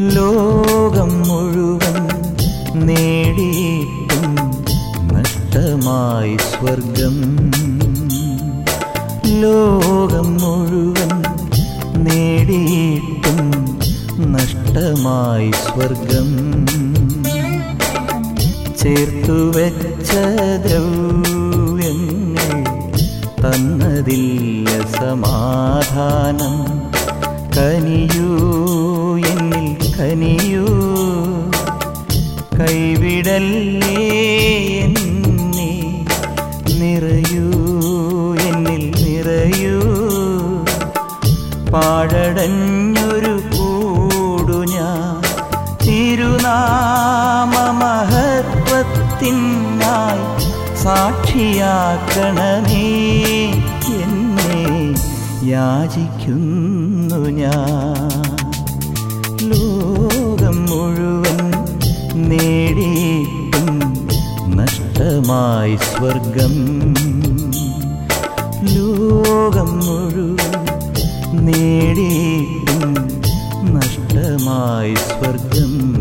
ലോകം മുഴുവൻ നേടിയിട്ടും നഷ്ടമായി സ്വർഗം. ലോകം മുഴുവൻ നേടിയിട്ടും നഷ്ടമായി സ്വർഗം. ചേർത്തു വെച്ച ദ്രവ്യങ്ങൾ തന്നതില്ല സമാധാനം കനിയൂ. കനിയൂ. കൈവിടല്ലേ നിറയൂ. എന്നിൽ നിറയൂ. പാഴടഞ്ഞൊരു കൂടു ഞാൻ. തിരുനാമമഹത്വത്തിനായി സാക്ഷിയാക്കണമേ എന്നെ യാചിക്കുന്നു ഞാൻ. മുഴുവൻ നേടിയിട്ടും നഷ്ടമായി സ്വർഗം. ലോകം മുഴുവൻ നേടിയിട്ടും നഷ്ടമായി സ്വർഗം.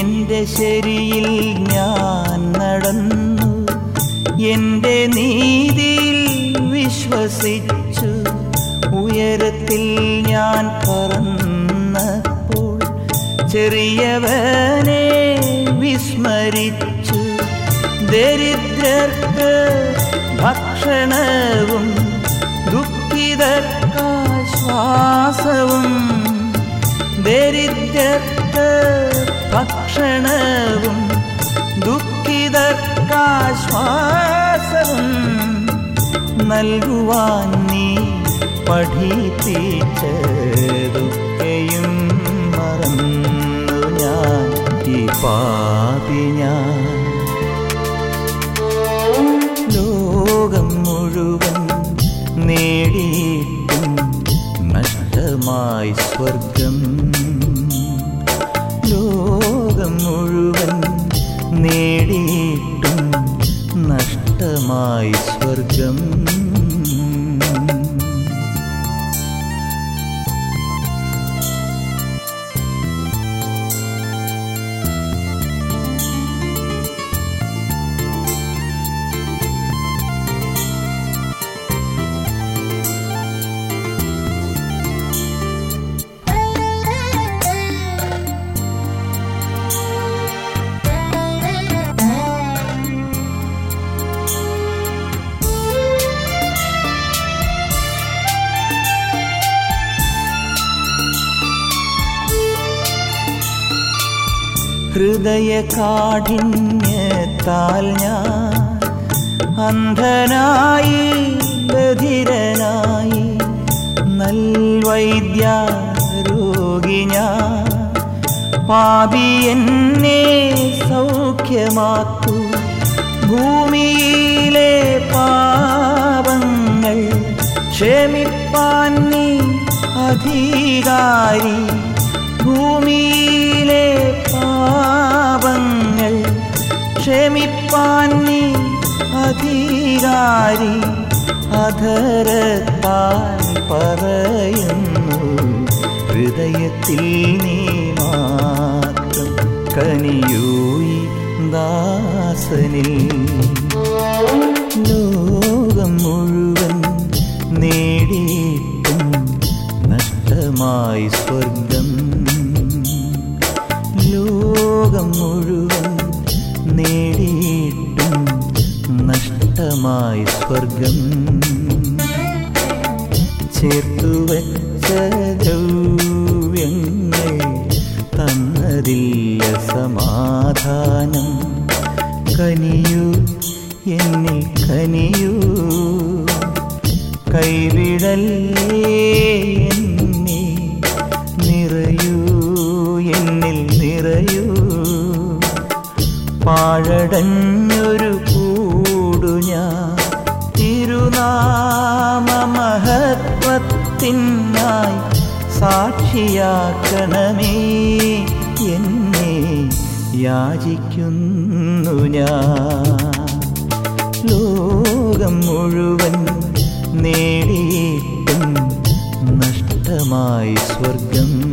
എന്റെ ശരിയിൽ ഞാൻ നടന്നു. എന്റെ നീതിയിൽ വിശ്വസിച്ചു. ഉയരത്തിൽ ഞാൻ പറന്നപ്പോൾ ചെറിയവനെ വിസ്മരിച്ചു. ദരിദ്രർക്ക് ഭക്ഷണവും ദുഃഖിതർക്കാശ്വാസവും ദരിദ്രർക്ക് ഭക്ഷണവും ദുഃഖിതർക്കാശ്വാസവും നൽകുവാൻ നീ പഠിപ്പിച്ചതൊക്കെയും മറന്നു ഞാൻ ഈ പാപി ഞാൻ. ലോകം മുഴുവൻ നേടിയിട്ടും നഷ്ടമായി സ്വർഗം മുഴുവൻ നേടിയിട്ടും നഷ്ടമായി സ്വർഗം ഹൃദയ കാഠിന്യത്താൽ ഞാൻ അന്ധനായി ബധിരനായി നൽവൈദ്യ രോഗി ഞാൻ പാപി എന്നെ സൗഖ്യമാക്കൂ. ഭൂമിയിലെ പാപങ്ങൾ ക്ഷമിപ്പാൻ നീ അധികാരി. ഭൂമിയിലെ പാപങ്ങൾ ക്ഷമിപ്പാൻ നീ അധികാരി അധരത്താൻ പറയുന്നു. ഹൃദയത്തിൽ നീ മാത്രം കനിയൂയി ദാസനിൽ. നേടിയിട്ടും നഷ്ടമായി സ്വർഗം ചേർത്തു വച്ച ദ്രവ്യങ്ങൾ തന്നതില്ല സമാധാനം. കനിയൂ എന്നിൽ കനിയൂ. കൈവിടല്ലേ പാഴടഞ്ഞൊരു കൂടു ഞാൻ. തിരുനാമമഹത്വത്തിനായി സാക്ഷിയാക്കണമേ എന്നെ യാചിക്കുന്നു ഞാൻ. ലോകം മുഴുവൻ നേടിയിട്ടും നഷ്ടമായി സ്വർഗം